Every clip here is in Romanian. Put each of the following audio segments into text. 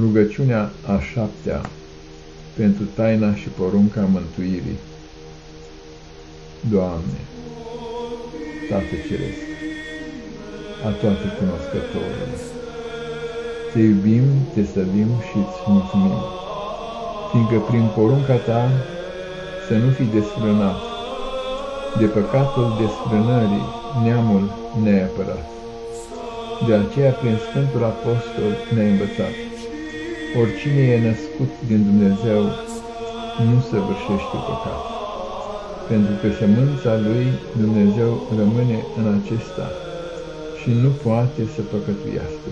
Rugăciunea a șaptea pentru taina și porunca mântuirii. Doamne, Tată Ceresc, a toate cunoscătorului, Te iubim, Te săvim și îți mulțumim, fiindcă prin porunca Ta să nu fi desfrânat, de păcatul desfrânării neamul neapărat. De aceea, prin Sfântul Apostol ne-a învățat, Oricine e născut din Dumnezeu nu săvârșește păcat, pentru că sămânța lui Dumnezeu rămâne în acesta și nu poate să păcătuiască.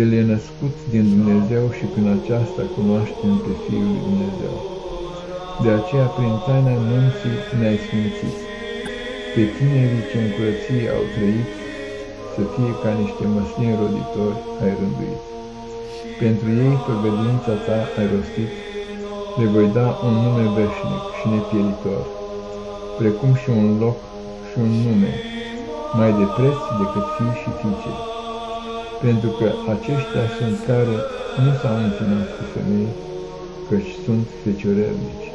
El e născut din Dumnezeu și prin aceasta cunoaștem pe Fiul lui Dumnezeu. De aceea, prin taina nunții ne-ai sfințit. Pe tinerii ce în curăție au trăit, să fie ca niște măslini roditori ai rânduit. Pentru ei făgădința ta ai rostit, le voi da un nume veșnic și nepieritor, precum și un loc și un nume, mai de preț decât fii și fiice, pentru că aceștia sunt care nu s-au întinat cu femei, căci sunt feciorelnici.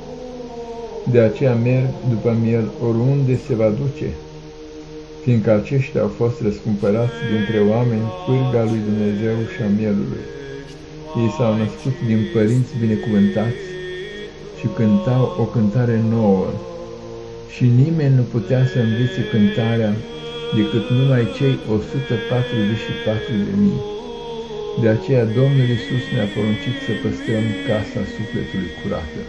De aceea merg după miel oriunde se va duce, fiindcă aceștia au fost răscumpărați dintre oameni pârga lui Dumnezeu și a mielului. Ei s-au născut din părinți binecuvântați și cântau o cântare nouă și nimeni nu putea să învețe cântarea decât numai cei 144 de mii. De aceea Domnul Isus ne-a poruncit să păstrăm casa sufletului curată,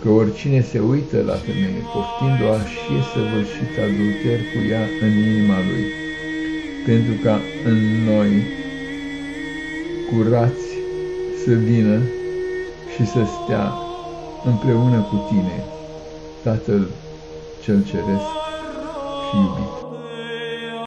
că oricine se uită la femeie, poftind-o aș și săvârșit adulter cu ea în inima lui, pentru ca în noi, curați să vină și să stea împreună cu tine, Tatăl cel Ceresc și iubit.